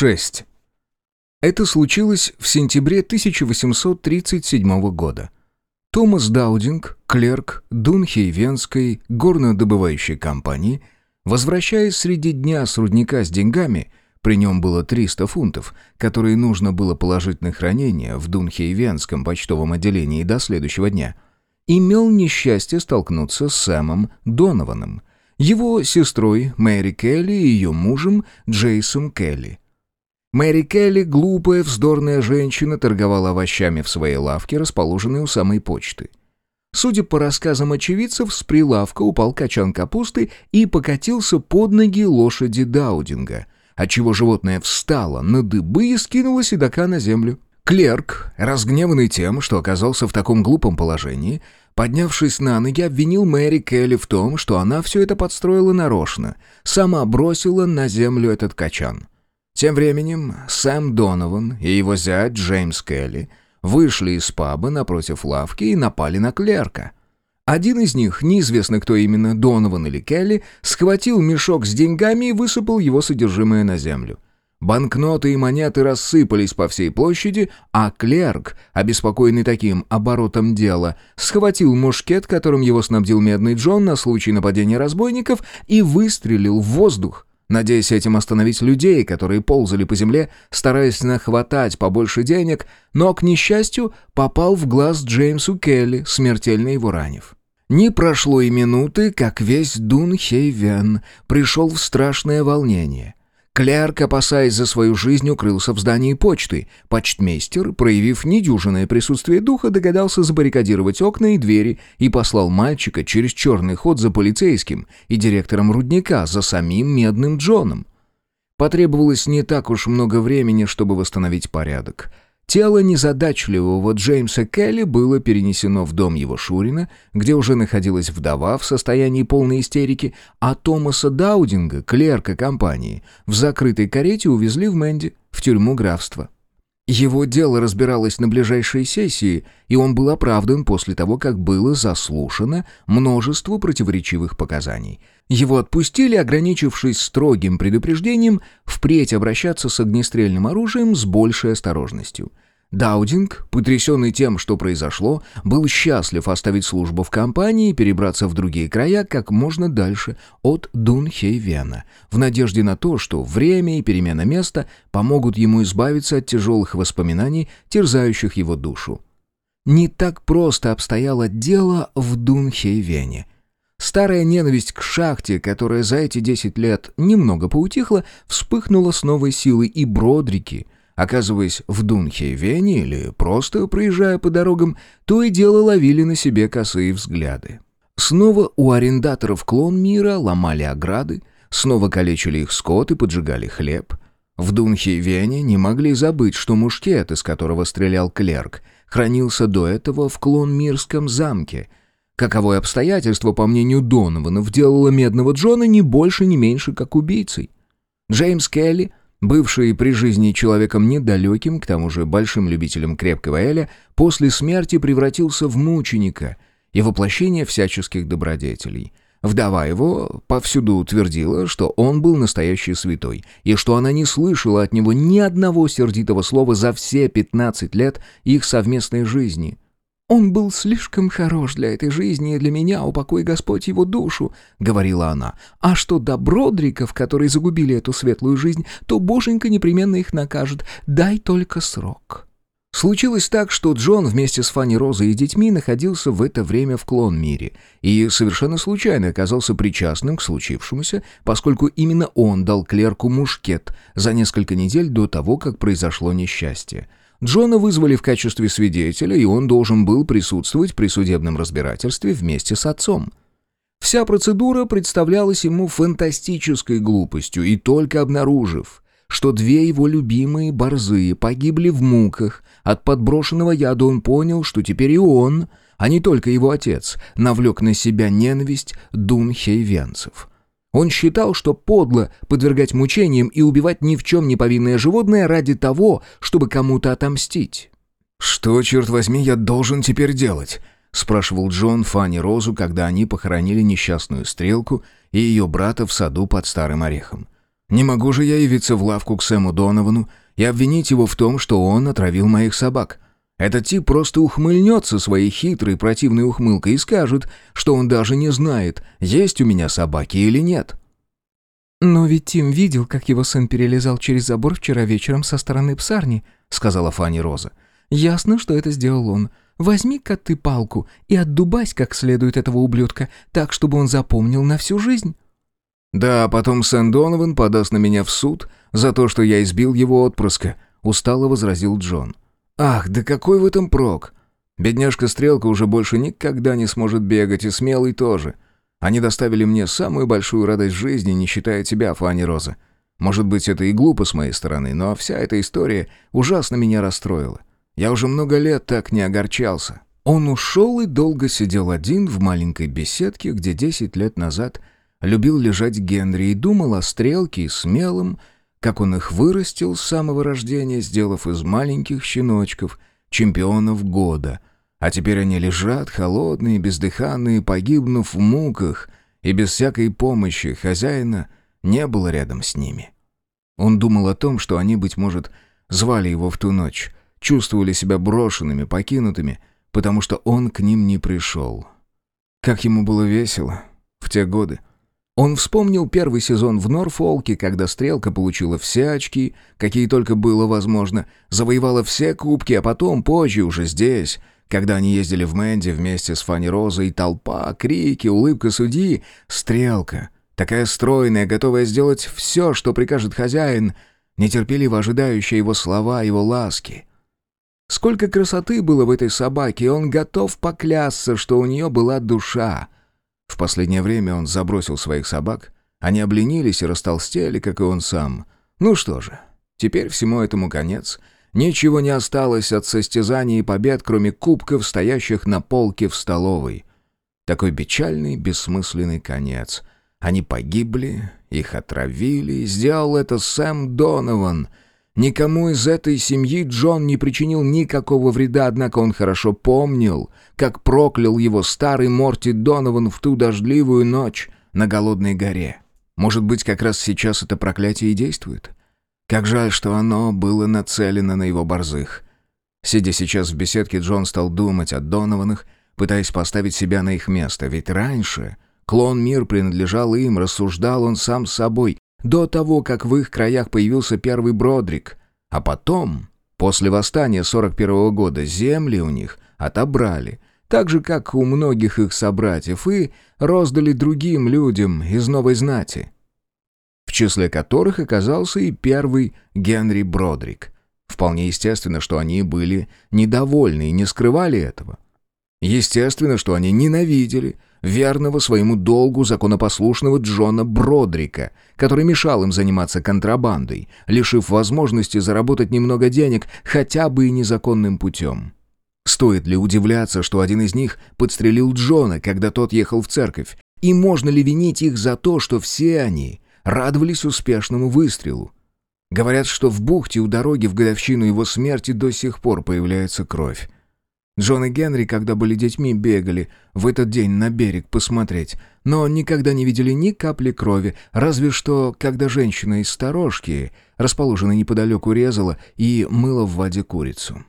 6. Это случилось в сентябре 1837 года. Томас Даудинг, клерк Дунхейвенской горнодобывающей компании, возвращаясь среди дня с рудника с деньгами, при нем было 300 фунтов, которые нужно было положить на хранение в Дунхейвенском почтовом отделении до следующего дня, имел несчастье столкнуться с Сэмом Донованом, его сестрой Мэри Келли и ее мужем Джейсом Келли. Мэри Келли, глупая, вздорная женщина, торговала овощами в своей лавке, расположенной у самой почты. Судя по рассказам очевидцев, с прилавка упал качан капусты и покатился под ноги лошади Даудинга, отчего животное встало на дыбы и скинуло седока на землю. Клерк, разгневанный тем, что оказался в таком глупом положении, поднявшись на ноги, обвинил Мэри Келли в том, что она все это подстроила нарочно, сама бросила на землю этот качан. Тем временем Сэм Донован и его зять Джеймс Келли вышли из паба напротив лавки и напали на клерка. Один из них, неизвестно кто именно, Донован или Келли, схватил мешок с деньгами и высыпал его содержимое на землю. Банкноты и монеты рассыпались по всей площади, а клерк, обеспокоенный таким оборотом дела, схватил мушкет, которым его снабдил Медный Джон на случай нападения разбойников, и выстрелил в воздух надеясь этим остановить людей, которые ползали по земле, стараясь нахватать побольше денег, но, к несчастью, попал в глаз Джеймсу Келли, смертельно его ранив. Не прошло и минуты, как весь Дунхейвен пришел в страшное волнение. Клерк, опасаясь за свою жизнь, укрылся в здании почты. Почтмейстер, проявив недюжинное присутствие духа, догадался забаррикадировать окна и двери и послал мальчика через черный ход за полицейским и директором рудника, за самим Медным Джоном. Потребовалось не так уж много времени, чтобы восстановить порядок — Тело незадачливого Джеймса Келли было перенесено в дом его Шурина, где уже находилась вдова в состоянии полной истерики, а Томаса Даудинга, клерка компании, в закрытой карете увезли в Мэнди, в тюрьму графства. Его дело разбиралось на ближайшей сессии, и он был оправдан после того, как было заслушано множество противоречивых показаний. Его отпустили, ограничившись строгим предупреждением впредь обращаться с огнестрельным оружием с большей осторожностью. Даудинг, потрясенный тем, что произошло, был счастлив оставить службу в компании и перебраться в другие края как можно дальше от Дунхейвена, в надежде на то, что время и перемена места помогут ему избавиться от тяжелых воспоминаний, терзающих его душу. Не так просто обстояло дело в Дунхейвене. Старая ненависть к шахте, которая за эти десять лет немного поутихла, вспыхнула с новой силой, и Бродрики — Оказываясь в Дунхейвене или просто проезжая по дорогам, то и дело ловили на себе косые взгляды. Снова у арендаторов клон мира ломали ограды, снова калечили их скот и поджигали хлеб. В Дунхейвене не могли забыть, что мушкет, из которого стрелял клерк, хранился до этого в клон-мирском замке. Каковое обстоятельство, по мнению Донованов, делало Медного Джона не больше, не меньше, как убийцей. Джеймс Келли Бывший при жизни человеком недалеким, к тому же большим любителем крепкого эля, после смерти превратился в мученика и воплощение всяческих добродетелей. Вдова его повсюду утвердила, что он был настоящий святой, и что она не слышала от него ни одного сердитого слова за все 15 лет их совместной жизни — «Он был слишком хорош для этой жизни и для меня, упокой Господь его душу», — говорила она. «А что до Бродриков, которые загубили эту светлую жизнь, то Боженька непременно их накажет. Дай только срок». Случилось так, что Джон вместе с Фанни Розой и детьми находился в это время в клон-мире и совершенно случайно оказался причастным к случившемуся, поскольку именно он дал клерку мушкет за несколько недель до того, как произошло несчастье. Джона вызвали в качестве свидетеля, и он должен был присутствовать при судебном разбирательстве вместе с отцом. Вся процедура представлялась ему фантастической глупостью, и только обнаружив, что две его любимые борзые погибли в муках от подброшенного яда, он понял, что теперь и он, а не только его отец, навлек на себя ненависть дунхейвенцев. Он считал, что подло подвергать мучениям и убивать ни в чем не повинное животное ради того, чтобы кому-то отомстить. «Что, черт возьми, я должен теперь делать?» — спрашивал Джон Фанни Розу, когда они похоронили несчастную стрелку и ее брата в саду под Старым Орехом. Не могу же я явиться в лавку к Сэму Доновану и обвинить его в том, что он отравил моих собак. Этот тип просто ухмыльнется своей хитрой противной ухмылкой и скажет, что он даже не знает, есть у меня собаки или нет. «Но ведь Тим видел, как его сын перелезал через забор вчера вечером со стороны псарни», — сказала Фанни Роза. «Ясно, что это сделал он. Возьми-ка ты палку и отдубась как следует этого ублюдка, так, чтобы он запомнил на всю жизнь». «Да, потом Сэн Донован подаст на меня в суд за то, что я избил его отпрыска», — устало возразил Джон. «Ах, да какой в этом прок? Бедняжка Стрелка уже больше никогда не сможет бегать, и Смелый тоже. Они доставили мне самую большую радость жизни, не считая тебя, Фанни Роза. Может быть, это и глупо с моей стороны, но вся эта история ужасно меня расстроила. Я уже много лет так не огорчался». Он ушел и долго сидел один в маленькой беседке, где десять лет назад любил лежать Генри и думал о Стрелке и Смелом, как он их вырастил с самого рождения, сделав из маленьких щеночков чемпионов года, а теперь они лежат, холодные, бездыханные, погибнув в муках, и без всякой помощи хозяина не было рядом с ними. Он думал о том, что они, быть может, звали его в ту ночь, чувствовали себя брошенными, покинутыми, потому что он к ним не пришел. Как ему было весело в те годы. Он вспомнил первый сезон в Норфолке, когда «Стрелка» получила все очки, какие только было возможно, завоевала все кубки, а потом, позже, уже здесь, когда они ездили в Мэнди вместе с Фанни Розой, толпа, крики, улыбка судьи, «Стрелка», такая стройная, готовая сделать все, что прикажет хозяин, нетерпеливо ожидающая его слова, его ласки. Сколько красоты было в этой собаке, он готов поклясться, что у нее была душа — в последнее время он забросил своих собак, они обленились и растолстели, как и он сам. Ну что же, теперь всему этому конец. Ничего не осталось от состязаний и побед, кроме кубков, стоящих на полке в столовой. Такой печальный, бессмысленный конец. Они погибли, их отравили, сделал это Сэм Донован — Никому из этой семьи Джон не причинил никакого вреда, однако он хорошо помнил, как проклял его старый Морти Донован в ту дождливую ночь на Голодной горе. Может быть, как раз сейчас это проклятие и действует? Как жаль, что оно было нацелено на его борзых. Сидя сейчас в беседке, Джон стал думать о Донованах, пытаясь поставить себя на их место, ведь раньше... Клон мир принадлежал им, рассуждал он сам с собой, до того, как в их краях появился первый Бродрик. А потом, после восстания 41 -го года, земли у них отобрали, так же, как у многих их собратьев, и роздали другим людям из новой знати, в числе которых оказался и первый Генри Бродрик. Вполне естественно, что они были недовольны и не скрывали этого. Естественно, что они ненавидели верного своему долгу законопослушного Джона Бродрика, который мешал им заниматься контрабандой, лишив возможности заработать немного денег хотя бы и незаконным путем. Стоит ли удивляться, что один из них подстрелил Джона, когда тот ехал в церковь, и можно ли винить их за то, что все они радовались успешному выстрелу? Говорят, что в бухте у дороги в годовщину его смерти до сих пор появляется кровь. Джон и Генри, когда были детьми, бегали в этот день на берег посмотреть, но никогда не видели ни капли крови, разве что, когда женщина из сторожки, расположенной неподалеку, резала и мыла в воде курицу.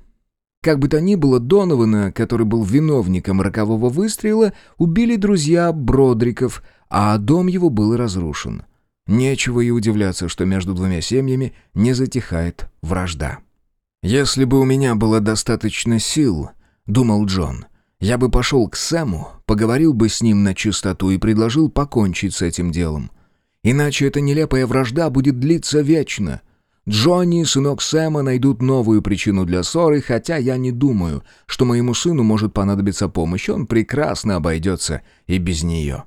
Как бы то ни было, Донована, который был виновником рокового выстрела, убили друзья Бродриков, а дом его был разрушен. Нечего и удивляться, что между двумя семьями не затихает вражда. «Если бы у меня было достаточно сил», думал Джон. «Я бы пошел к Сэму, поговорил бы с ним на чистоту и предложил покончить с этим делом. Иначе эта нелепая вражда будет длиться вечно. Джонни и сынок Сэма найдут новую причину для ссоры, хотя я не думаю, что моему сыну может понадобиться помощь, он прекрасно обойдется и без нее».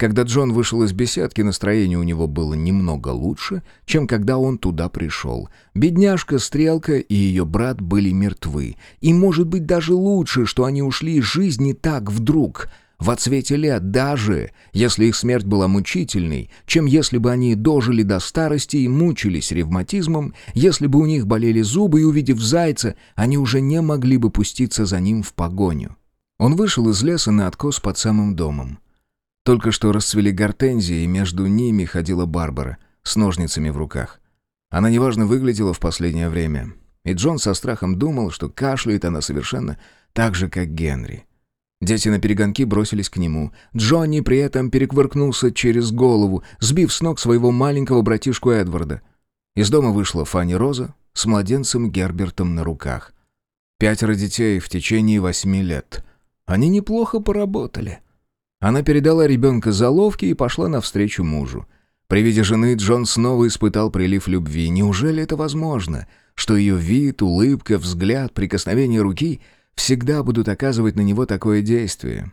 Когда Джон вышел из беседки, настроение у него было немного лучше, чем когда он туда пришел. Бедняжка Стрелка и ее брат были мертвы. И, может быть, даже лучше, что они ушли из жизни так вдруг, в отсвете лет, даже если их смерть была мучительной, чем если бы они дожили до старости и мучились ревматизмом, если бы у них болели зубы и, увидев зайца, они уже не могли бы пуститься за ним в погоню. Он вышел из леса на откос под самым домом. Только что расцвели гортензии, и между ними ходила Барбара, с ножницами в руках. Она неважно выглядела в последнее время, и Джон со страхом думал, что кашляет она совершенно так же, как Генри. Дети на перегонки бросились к нему. Джонни при этом переквыркнулся через голову, сбив с ног своего маленького братишку Эдварда. Из дома вышла Фанни Роза с младенцем Гербертом на руках. Пятеро детей в течение восьми лет. Они неплохо поработали. Она передала ребенка заловке и пошла навстречу мужу. При виде жены Джон снова испытал прилив любви. Неужели это возможно, что ее вид, улыбка, взгляд, прикосновение руки всегда будут оказывать на него такое действие?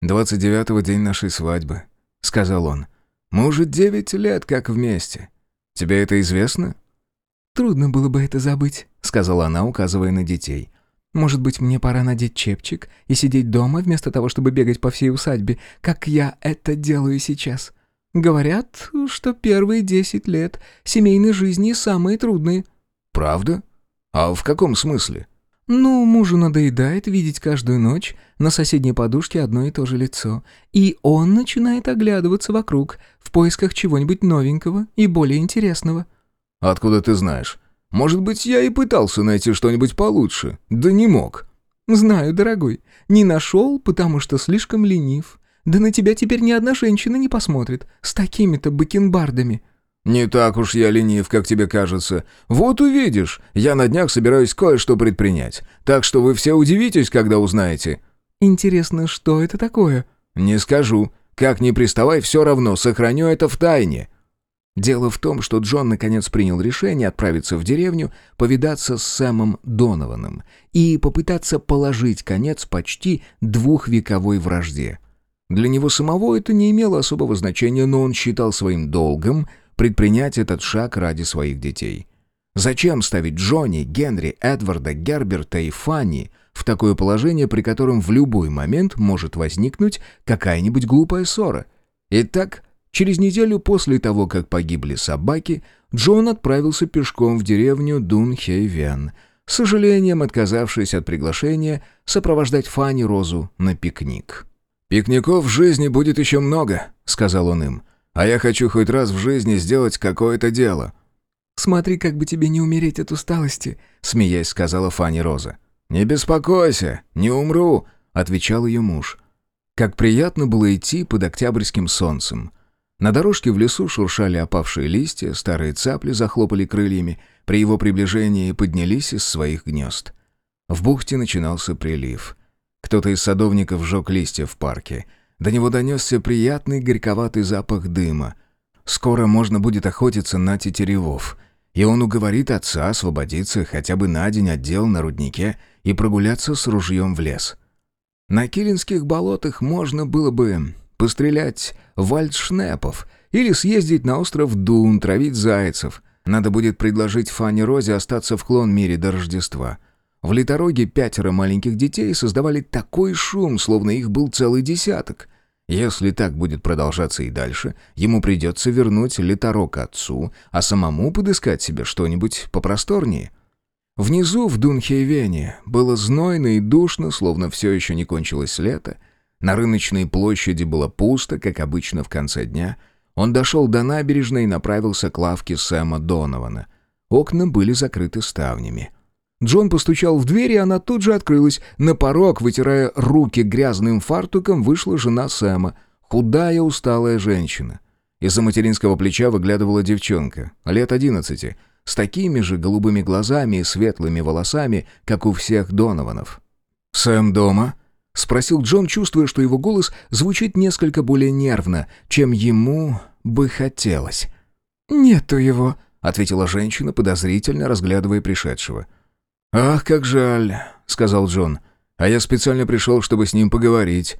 «Двадцать девятого день нашей свадьбы», — сказал он. «Мы уже девять лет как вместе. Тебе это известно?» «Трудно было бы это забыть», — сказала она, указывая на детей. «Может быть, мне пора надеть чепчик и сидеть дома, вместо того, чтобы бегать по всей усадьбе, как я это делаю сейчас. Говорят, что первые десять лет семейной жизни самые трудные». «Правда? А в каком смысле?» «Ну, мужу надоедает видеть каждую ночь на соседней подушке одно и то же лицо, и он начинает оглядываться вокруг в поисках чего-нибудь новенького и более интересного». «Откуда ты знаешь? Может быть, я и пытался найти что-нибудь получше, да не мог». «Знаю, дорогой. Не нашел, потому что слишком ленив. Да на тебя теперь ни одна женщина не посмотрит. С такими-то бакенбардами». «Не так уж я ленив, как тебе кажется. Вот увидишь, я на днях собираюсь кое-что предпринять. Так что вы все удивитесь, когда узнаете». «Интересно, что это такое?» «Не скажу. Как ни приставай, все равно сохраню это в тайне». Дело в том, что Джон наконец принял решение отправиться в деревню, повидаться с Сэмом Донованом и попытаться положить конец почти двухвековой вражде. Для него самого это не имело особого значения, но он считал своим долгом предпринять этот шаг ради своих детей. Зачем ставить Джонни, Генри, Эдварда, Герберта и Фанни в такое положение, при котором в любой момент может возникнуть какая-нибудь глупая ссора? Итак, Через неделю после того, как погибли собаки, Джон отправился пешком в деревню Дунхейвен, с сожалением отказавшись от приглашения сопровождать Фанни Розу на пикник. «Пикников в жизни будет еще много», — сказал он им, «а я хочу хоть раз в жизни сделать какое-то дело». «Смотри, как бы тебе не умереть от усталости», — смеясь сказала Фанни Роза. «Не беспокойся, не умру», — отвечал ее муж. Как приятно было идти под октябрьским солнцем. На дорожке в лесу шуршали опавшие листья, старые цапли захлопали крыльями, при его приближении поднялись из своих гнезд. В бухте начинался прилив. Кто-то из садовников сжег листья в парке. До него донесся приятный горьковатый запах дыма. Скоро можно будет охотиться на тетеревов. И он уговорит отца освободиться хотя бы на день от дел на руднике и прогуляться с ружьем в лес. На Килинских болотах можно было бы пострелять вальдшнепов или съездить на остров Дун, травить зайцев. Надо будет предложить Фанни Розе остаться в клон мире до Рождества. В литороге пятеро маленьких детей создавали такой шум, словно их был целый десяток. Если так будет продолжаться и дальше, ему придется вернуть литорог отцу, а самому подыскать себе что-нибудь попросторнее. Внизу, в Дунхейвене, было знойно и душно, словно все еще не кончилось лето, на рыночной площади было пусто, как обычно в конце дня. Он дошел до набережной и направился к лавке Сэма Донована. Окна были закрыты ставнями. Джон постучал в дверь, и она тут же открылась. На порог, вытирая руки грязным фартуком, вышла жена Сэма, худая, усталая женщина. Из-за материнского плеча выглядывала девчонка, лет одиннадцати, с такими же голубыми глазами и светлыми волосами, как у всех Донованов. «Сэм дома?» — спросил Джон, чувствуя, что его голос звучит несколько более нервно, чем ему бы хотелось. «Нету его», — ответила женщина, подозрительно разглядывая пришедшего. «Ах, как жаль», — сказал Джон. «А я специально пришел, чтобы с ним поговорить».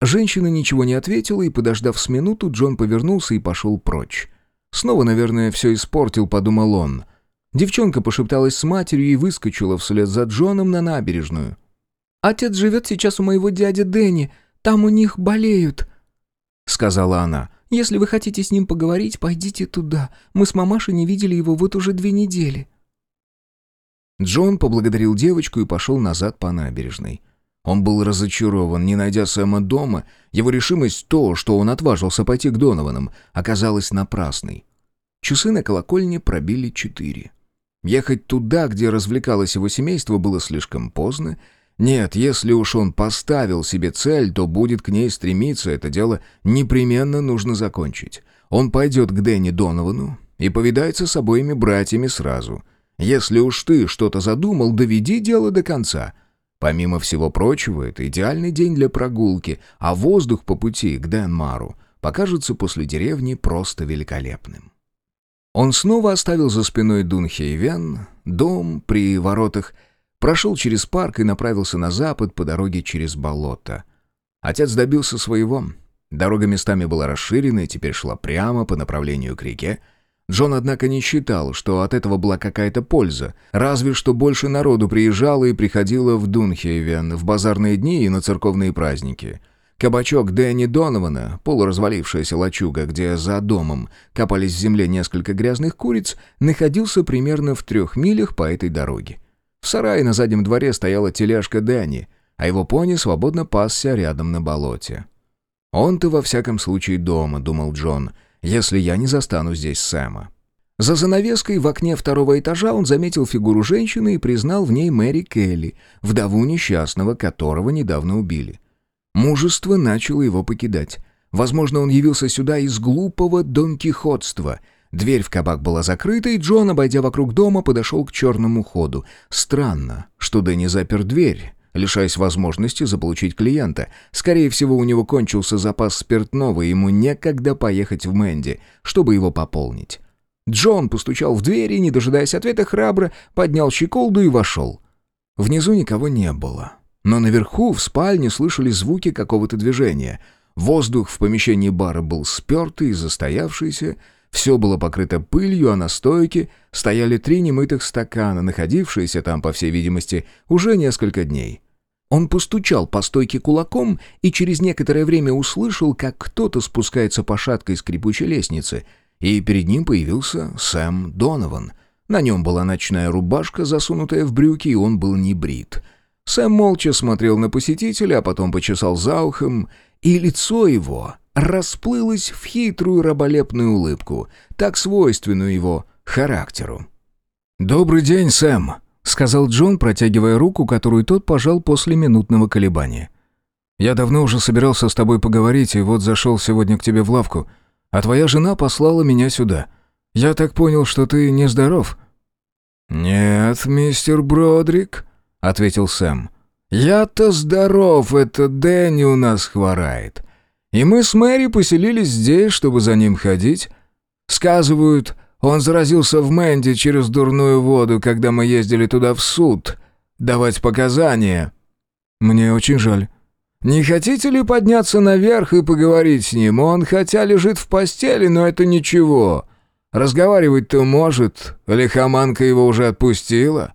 Женщина ничего не ответила, и, подождав с минуту, Джон повернулся и пошел прочь. Снова, наверное, все испортил, подумал он. Девчонка пошепталась с матерью и выскочила вслед за Джоном на набережную. Отец живет сейчас у моего дяди Дэнни. Там у них болеют», — сказала она. «Если вы хотите с ним поговорить, пойдите туда. Мы с мамашей не видели его вот уже две недели». Джон поблагодарил девочку и пошел назад по набережной. Он был разочарован, не найдя Сэма дома, его решимость то, что он отважился пойти к Донованам, оказалась напрасной. Часы на колокольне пробили четыре. Ехать туда, где развлекалось его семейство, было слишком поздно. Нет, если уж он поставил себе цель, то будет к ней стремиться, это дело непременно нужно закончить. Он пойдет к Дэнни Доновану и повидается с обоими братьями сразу. Если уж ты что-то задумал, доведи дело до конца — Помимо всего прочего, это идеальный день для прогулки, а воздух по пути к Денмару покажется после деревни просто великолепным. Он снова оставил за спиной Дунхейвен, дом при воротах, прошел через парк и направился на запад по дороге через болото. Отец добился своего. Дорога местами была расширена и теперь шла прямо по направлению к реке, Джон, однако, не считал, что от этого была какая-то польза, разве что больше народу приезжало и приходило в Дунхейвен в базарные дни и на церковные праздники. Кабачок Дэнни Донована, полуразвалившаяся лачуга, где за домом копались в земле несколько грязных куриц, находился примерно в трех милях по этой дороге. В сарае на заднем дворе стояла тележка Дэнни, а его пони свободно пасся рядом на болоте. «Он-то во всяком случае дома», — думал Джон, — если я не застану здесь Сэма. За занавеской в окне второго этажа он заметил фигуру женщины и признал в ней Мэри Келли, вдову несчастного, которого недавно убили. Мужество начало его покидать. Возможно, он явился сюда из глупого донкихотства. Дверь в кабак была закрыта, и Джон, обойдя вокруг дома, подошел к черному ходу. Странно, что Дэнни запер дверь лишаясь возможности заполучить клиента. Скорее всего, у него кончился запас спиртного, и ему некогда поехать в Мэнди, чтобы его пополнить. Джон постучал в дверь и, не дожидаясь ответа, храбро поднял щеколду и вошел. Внизу никого не было. Но наверху, в спальне, слышали звуки какого-то движения. Воздух в помещении бара был спертый и застоявшийся, все было покрыто пылью, а на стойке стояли три немытых стакана, находившиеся там, по всей видимости, уже несколько дней. Он постучал по стойке кулаком и через некоторое время услышал, как кто-то спускается по шаткой скрипучей лестнице, и перед ним появился Сэм Донован. На нем была ночная рубашка, засунутая в брюки, и он был не брит. Сэм молча смотрел на посетителя, а потом почесал за ухом, и лицо его расплылось в хитрую раболепную улыбку, так свойственную его характеру. «Добрый день, Сэм», — сказал Джон, протягивая руку, которую тот пожал после минутного колебания. «Я давно уже собирался с тобой поговорить, и вот зашел сегодня к тебе в лавку, а твоя жена послала меня сюда. Я так понял, что ты нездоров». «Нет, мистер Бродрик», — ответил Сэм. «Я-то здоров, это Дэнни у нас хворает. И мы с Мэри поселились здесь, чтобы за ним ходить. Сказывают, он заразился в Мэнди через дурную воду, когда мы ездили туда в суд, давать показания. Мне очень жаль. Не хотите ли подняться наверх и поговорить с ним? Он хотя лежит в постели, но это ничего. Разговаривать-то может. Лихоманка его уже отпустила».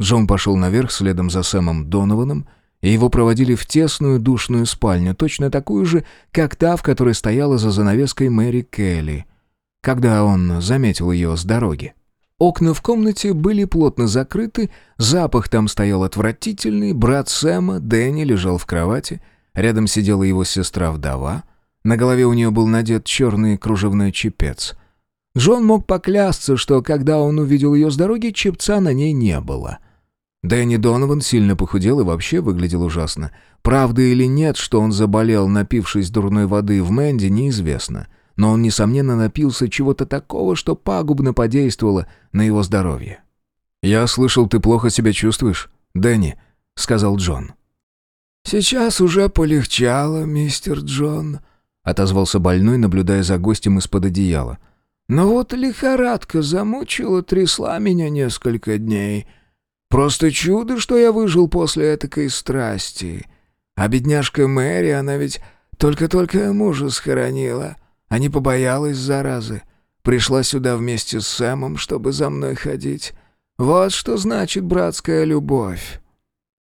Джон пошел наверх следом за Сэмом Донованом, и его проводили в тесную душную спальню, точно такую же, как та, в которой стояла за занавеской Мэри Келли когда он заметил ее с дороги. Окна в комнате были плотно закрыты, запах там стоял отвратительный, брат Сэма, Дэнни, лежал в кровати, рядом сидела его сестра-вдова, на голове у нее был надет черный кружевной чепец. Джон мог поклясться, что когда он увидел ее с дороги, чепца на ней не было. Дэнни Донован сильно похудел и вообще выглядел ужасно. Правда или нет, что он заболел, напившись дурной воды в Мэнди, неизвестно но он, несомненно, напился чего-то такого, что пагубно подействовало на его здоровье. «Я слышал, ты плохо себя чувствуешь, Дэнни», — сказал Джон. «Сейчас уже полегчало, мистер Джон», — отозвался больной, наблюдая за гостем из-под одеяла. «Но вот лихорадка замучила, трясла меня несколько дней. Просто чудо, что я выжил после этакой страсти. А бедняжка Мэри, она ведь только-только мужа схоронила» а не побоялась заразы. Пришла сюда вместе с Сэмом, чтобы за мной ходить. Вот что значит братская любовь».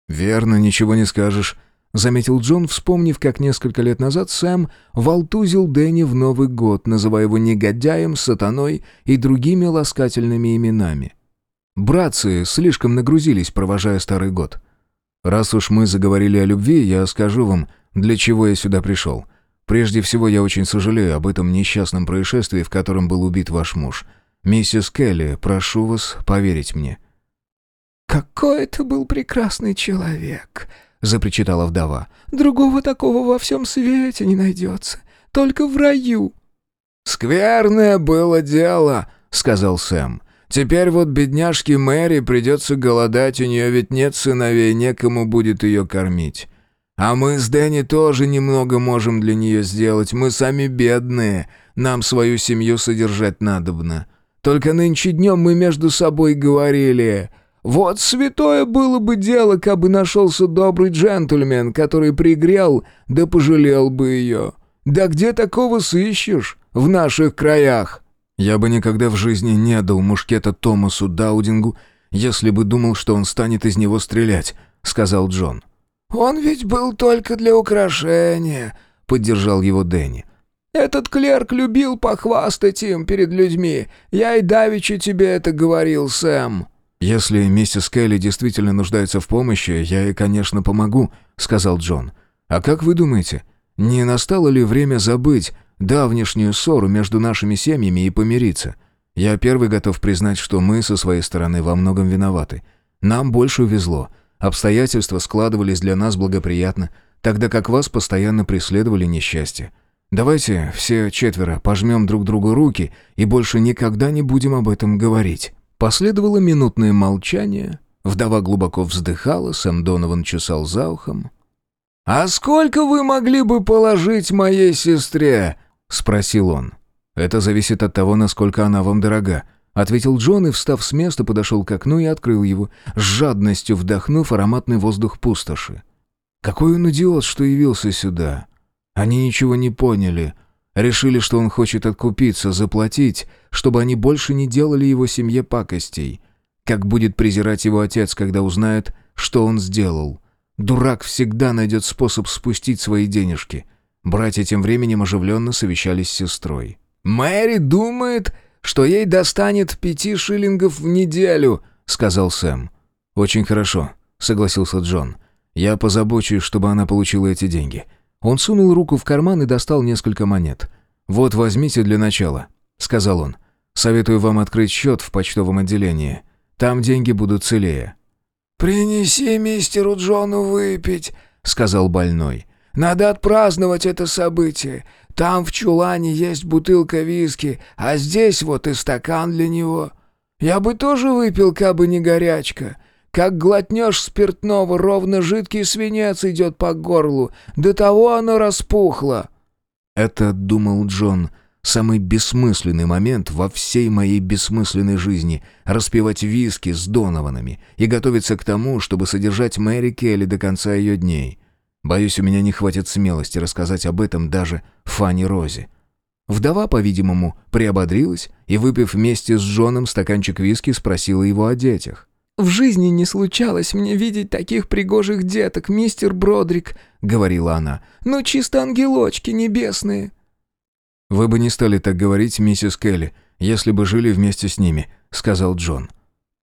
«Верно, ничего не скажешь», — заметил Джон, вспомнив, как несколько лет назад Сэм волтузил Дэнни в Новый год, называя его негодяем, сатаной и другими ласкательными именами. Братцы слишком нагрузились, провожая Старый год. «Раз уж мы заговорили о любви, я скажу вам, для чего я сюда пришел. Прежде всего, я очень сожалею об этом несчастном происшествии, в котором был убит ваш муж. Миссис Келли, прошу вас поверить мне». «Какой это был прекрасный человек!» — запричитала вдова. «Другого такого во всем свете не найдется. Только в раю». «Скверное было дело», — сказал Сэм. «Теперь вот бедняжке Мэри придется голодать, у нее ведь нет сыновей, некому будет ее кормить. А мы с Дэнни тоже немного можем для нее сделать, мы сами бедные, нам свою семью содержать надобно. Только нынче днем мы между собой говорили...» Вот святое было бы дело, кабы нашелся добрый джентльмен, который пригрел, да пожалел бы ее. Да где такого сыщешь в наших краях?» «Я бы никогда в жизни не дал мушкета Томасу Даудингу, если бы думал, что он станет из него стрелять», — сказал Джон. «Он ведь был только для украшения», — поддержал его Дэнни. «Этот клерк любил похвастать им перед людьми. Я и давеча тебе это говорил, Сэм». «Если миссис Келли действительно нуждается в помощи, я ей, конечно, помогу», — сказал Джон. «А как вы думаете, не настало ли время забыть давнешнюю ссору между нашими семьями и помириться? Я первый готов признать, что мы со своей стороны во многом виноваты. Нам больше увезло. Обстоятельства складывались для нас благоприятно, тогда как вас постоянно преследовали несчастье. Давайте все четверо пожмем друг другу руки и больше никогда не будем об этом говорить». Последовало минутное молчание. Вдова глубоко вздыхала, Сэм Донован чесал за ухом. «А сколько вы могли бы положить моей сестре?» — спросил он. «Это зависит от того, насколько она вам дорога», — ответил Джон и, встав с места, подошел к окну и открыл его, с жадностью вдохнув ароматный воздух пустоши. «Какой он идиот, что явился сюда!» Они ничего не поняли — Решили, что он хочет откупиться, заплатить, чтобы они больше не делали его семье пакостей. Как будет презирать его отец, когда узнает, что он сделал. Дурак всегда найдет способ спустить свои денежки. Братья тем временем оживленно совещались с сестрой. «Мэри думает, что ей достанет пяти шиллингов в неделю», — сказал Сэм. «Очень хорошо», — согласился Джон. «Я позабочусь, чтобы она получила эти деньги. Он сунул руку в карман и достал несколько монет. «Вот возьмите для начала», — сказал он. «Советую вам открыть счет в почтовом отделении. Там деньги будут целее». «Принеси мистеру Джону выпить», — сказал больной. «Надо отпраздновать это событие. Там в чулане есть бутылка виски, а здесь вот и стакан для него. Я бы тоже выпил, кабы не горячка. Как глотнешь спиртного, ровно жидкий свинец идет по горлу. До того оно распухло». Это, думал Джон, самый бессмысленный момент во всей моей бессмысленной жизни — распивать виски с Донованами и готовиться к тому, чтобы содержать Мэри Келли до конца ее дней. Боюсь, у меня не хватит смелости рассказать об этом даже Фанни Розе. Вдова, по-видимому, приободрилась и, выпив вместе с Джоном стаканчик виски, спросила его о детях. «В жизни не случалось мне видеть таких пригожих деток, мистер Бродрик», — говорила она. «Ну, чисто ангелочки небесные». «Вы бы не стали так говорить, миссис Келли, если бы жили вместе с ними», — сказал Джон.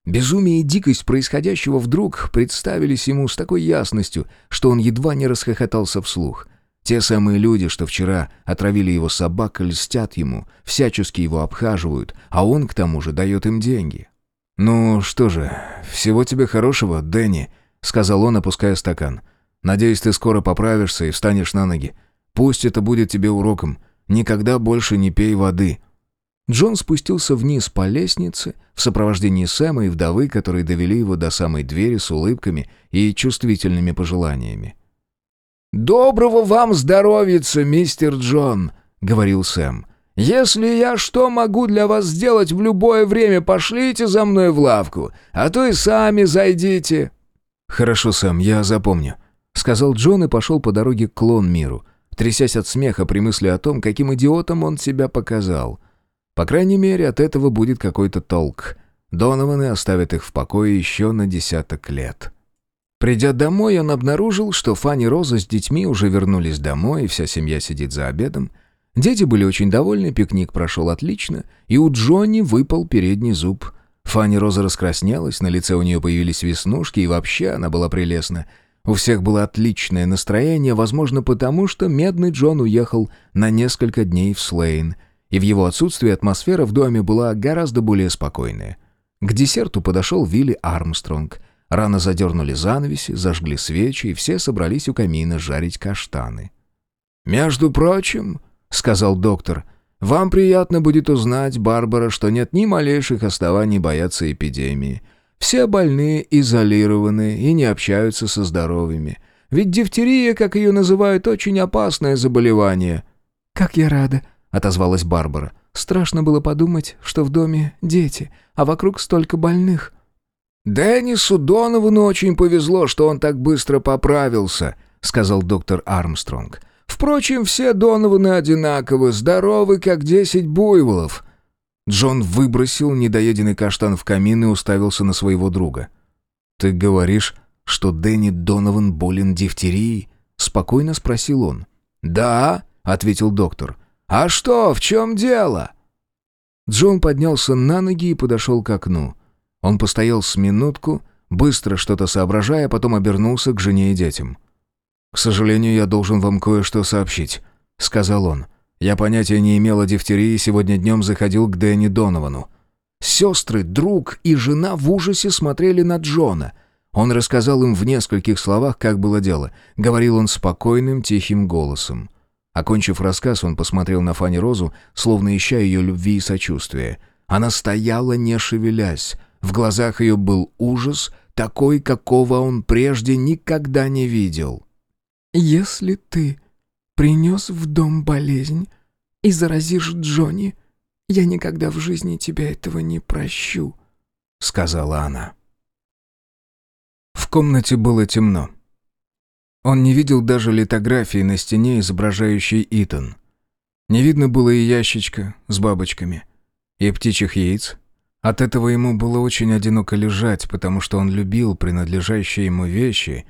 Безумие и дикость происходящего вдруг представились ему с такой ясностью, что он едва не расхохотался вслух. Те самые люди, что вчера отравили его собак, льстят ему, всячески его обхаживают, а он, к тому же, дает им деньги. «Ну что же, всего тебе хорошего, Дэнни», — сказал он, опуская стакан. «Надеюсь, ты скоро поправишься и встанешь на ноги. Пусть это будет тебе уроком. Никогда больше не пей воды». Джон спустился вниз по лестнице в сопровождении Сэма и вдовы, которые довели его до самой двери с улыбками и чувствительными пожеланиями. «Доброго вам здоровьица, мистер Джон», — говорил Сэм. «Если я что могу для вас сделать в любое время, пошлите за мной в лавку, а то и сами зайдите». «Хорошо, Сэм, я запомню», — сказал Джон и пошел по дороге к Клон-Миру, трясясь от смеха при мысли о том, каким идиотом он себя показал. По крайней мере, от этого будет какой-то толк. Донованы оставят их в покое еще на десяток лет. Придя домой, он обнаружил, что Фанни Роза с детьми уже вернулись домой, и вся семья сидит за обедом — Дети были очень довольны, пикник прошел отлично, и у Джонни выпал передний зуб. Фанни Роза раскраснелась, на лице у нее появились веснушки, и вообще она была прелестна. У всех было отличное настроение, возможно, потому что Медный Джон уехал на несколько дней в Слейн, и в его отсутствие атмосфера в доме была гораздо более спокойная. К десерту подошел Вилли Армстронг. Рано задернули занавеси, зажгли свечи, и все собрались у камина жарить каштаны. «Между прочим», — сказал доктор, — «вам приятно будет узнать, Барбара, что нет ни малейших оснований бояться эпидемии». Все больные изолированы и не общаются со здоровыми. Ведь дифтерия, как ее называют, очень опасное заболевание». «Как я рада», — отозвалась Барбара. «Страшно было подумать, что в доме дети, а вокруг столько больных». «Деннису Доновану очень повезло, что он так быстро поправился», — сказал доктор Армстронг. «Впрочем, все Донованы одинаковы, здоровы, как десять буйволов. Джон выбросил недоеденный каштан в камин и уставился на своего друга. «Ты говоришь, что Дэнни Донован болен дифтерией?» — спокойно спросил он. «Да», — ответил доктор. «А что, в чем дело?» Джон поднялся на ноги и подошел к окну. Он постоял с минутку, быстро что-то соображая, потом обернулся к жене и детям. «К сожалению, я должен вам кое-что сообщить», — сказал он. Я понятия не имел о дифтерии и сегодня днем заходил к Дэнни Доновану. Сестры, друг и жена в ужасе смотрели на Джона. Он рассказал им в нескольких словах, как было дело. Говорил он спокойным, тихим голосом. Окончив рассказ, он посмотрел на Фанни Розу, словно ища ее любви и сочувствия. Она стояла, не шевелясь. В глазах ее был ужас, такой, какого он прежде никогда не видел. «Если ты принес в дом болезнь и заразишь Джонни, я никогда в жизни тебя этого не прощу», — сказала она. В комнате было темно. Он не видел даже литографии на стене, изображающей Итан. Не видно было и ящичка с бабочками, и птичьих яиц. От этого ему было очень одиноко лежать, потому что он любил принадлежащие ему вещи,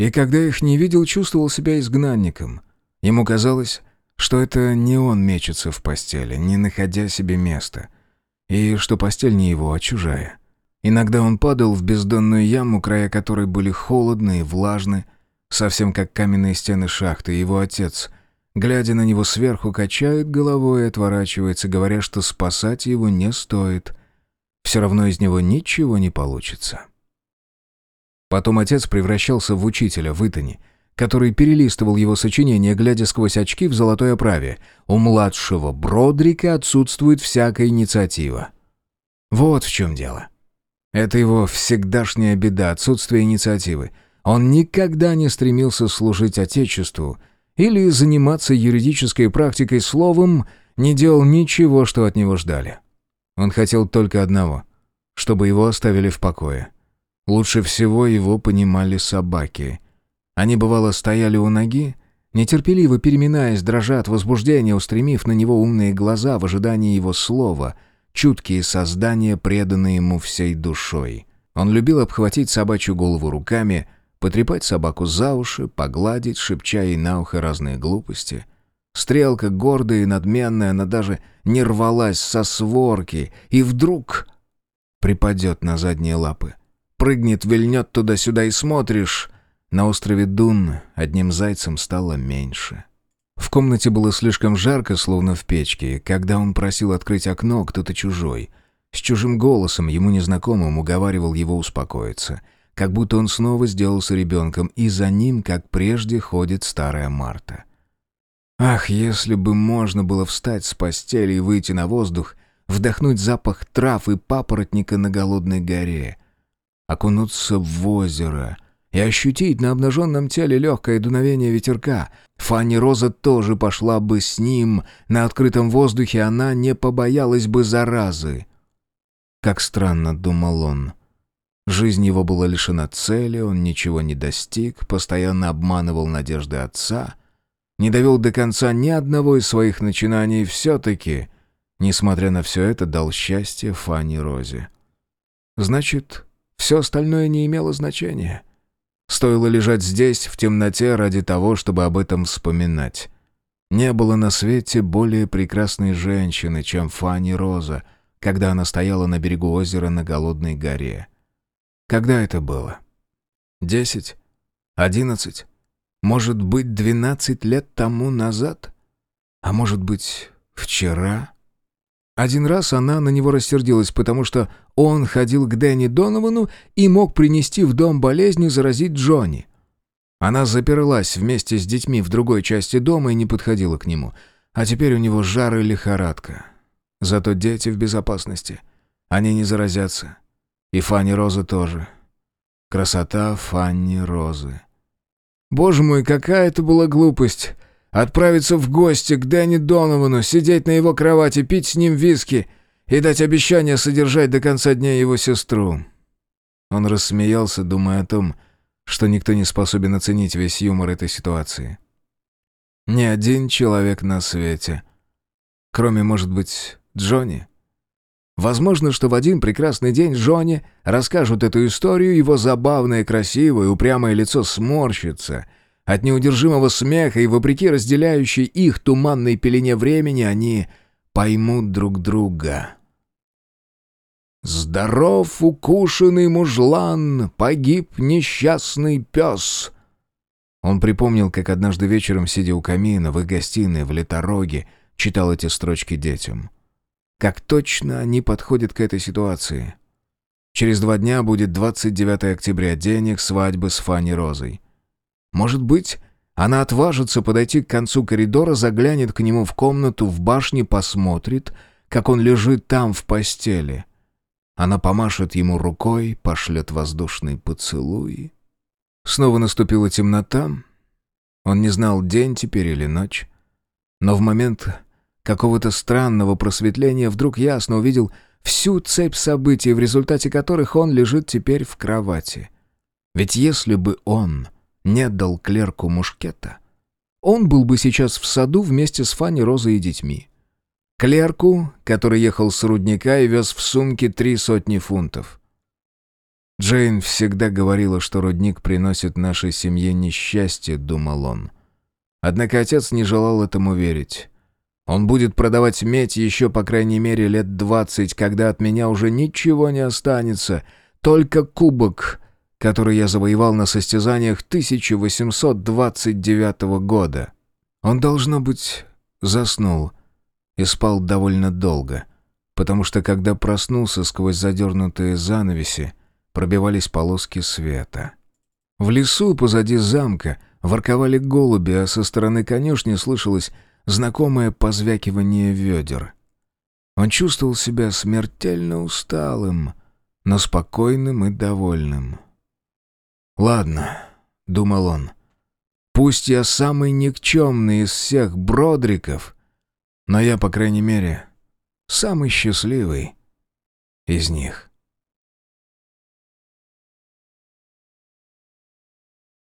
и когда их не видел, чувствовал себя изгнанником, Ему казалось, что это не он мечется в постели, не находя себе места, и что постель не его, а чужая. Иногда он падал в бездонную яму, края которой были холодны и влажны, совсем как каменные стены шахты, его отец, глядя на него сверху, качает головой и отворачивается, говоря, что спасать его не стоит. Все равно из него ничего не получится. Потом отец превращался в учителя в Итане, который перелистывал его сочинение, глядя сквозь очки в золотой оправе. У младшего Бродрика отсутствует всякая инициатива. Вот в чем дело. Это его всегдашняя беда, отсутствие инициативы. Он никогда не стремился служить Отечеству или заниматься юридической практикой словом, не делал ничего, что от него ждали. Он хотел только одного — чтобы его оставили в покое. Лучше всего его понимали собаки — они, бывало, стояли у ноги, нетерпеливо переминаясь, дрожа от возбуждения, устремив на него умные глаза в ожидании его слова, чуткие создания, преданные ему всей душой. Он любил обхватить собачью голову руками, потрепать собаку за уши, погладить, шепча ей на ухо разные глупости. Стрелка, гордая и надменная, она даже не рвалась со сворки, и вдруг припадет на задние лапы. Прыгнет, вильнет туда-сюда и смотришь, на острове Дун одним зайцем стало меньше. В комнате было слишком жарко, словно в печке, когда он просил открыть окно кто-то чужой. С чужим голосом, ему незнакомым, уговаривал его успокоиться. Как будто он снова сделался ребенком, и за ним, как прежде, ходит старая Марта. Ах, если бы можно было встать с постели и выйти на воздух, вдохнуть запах трав и папоротника на голодной горе, окунуться в озеро — и ощутить на обнаженном теле легкое дуновение ветерка. Фанни Роза тоже пошла бы с ним. На открытом воздухе она не побоялась бы заразы. Как странно, думал он. Жизнь его была лишена цели, он ничего не достиг, постоянно обманывал надежды отца, не довел до конца ни одного из своих начинаний, все-таки, несмотря на все это, дал счастье Фанни Розе. Значит, все остальное не имело значения. Стоило лежать здесь, в темноте, ради того, чтобы об этом вспоминать. Не было на свете более прекрасной женщины, чем Фанни Роза, когда она стояла на берегу озера на Голодной горе. Когда это было? Десять? Одиннадцать? Может быть, двенадцать лет тому назад? А может быть, вчера? Один раз она на него рассердилась, потому что он ходил к Дэнни Доновану и мог принести в дом болезни заразить Джонни. Она заперлась вместе с детьми в другой части дома и не подходила к нему. А теперь у него жар и лихорадка. Зато дети в безопасности. Они не заразятся. И Фанни Роза тоже. Красота Фанни Розы. Боже мой, какая это была глупость! Отправиться в гости к Дэнни Доновану, сидеть на его кровати, пить с ним виски и дать обещание содержать до конца дня его сестру. Он рассмеялся, думая о том, что никто не способен оценить весь юмор этой ситуации. Ни один человек на свете. Кроме, может быть, Джонни. Возможно, что в один прекрасный день Джонни расскажут эту историю, его забавное, красивое, упрямое лицо сморщится — от неудержимого смеха и вопреки разделяющей их туманной пелене времени они поймут друг друга. «Здоров, укушенный мужлан, погиб несчастный пес!» Он припомнил, как однажды вечером, сидя у камина в их гостиной в Летороге, читал эти строчки детям. Как точно они подходят к этой ситуации. Через два дня будет 29 октября, день их свадьбы с Фанни Розой. Может быть, она отважится подойти к концу коридора, заглянет к нему в комнату в башне, посмотрит, как он лежит там в постели. Она помашет ему рукой, пошлет воздушный поцелуй. Снова наступила темнота. Он не знал, день теперь или ночь. Но в момент какого-то странного просветления вдруг ясно увидел всю цепь событий, в результате которых он лежит теперь в кровати. Ведь если бы он не дал клерку мушкета, он был бы сейчас в саду вместе с Фанни, Розой и детьми. Клерку, который ехал с рудника и вез в сумке три сотни фунтов. Джейн всегда говорила, что рудник приносит нашей семье несчастье, думал он. Однако отец не желал этому верить. Он будет продавать медь еще, по крайней мере, лет двадцать, когда от меня уже ничего не останется, только кубок который я завоевал на состязаниях 1829 года. Он, должно быть, заснул и спал довольно долго, потому что, когда проснулся сквозь задернутые занавеси, пробивались полоски света. В лесу позади замка ворковали голуби, а со стороны конюшни слышалось знакомое позвякивание ведер. Он чувствовал себя смертельно усталым, но спокойным и довольным. «Ладно», — думал он, — «пусть я самый никчемный из всех бродриков, но я, по крайней мере, самый счастливый из них».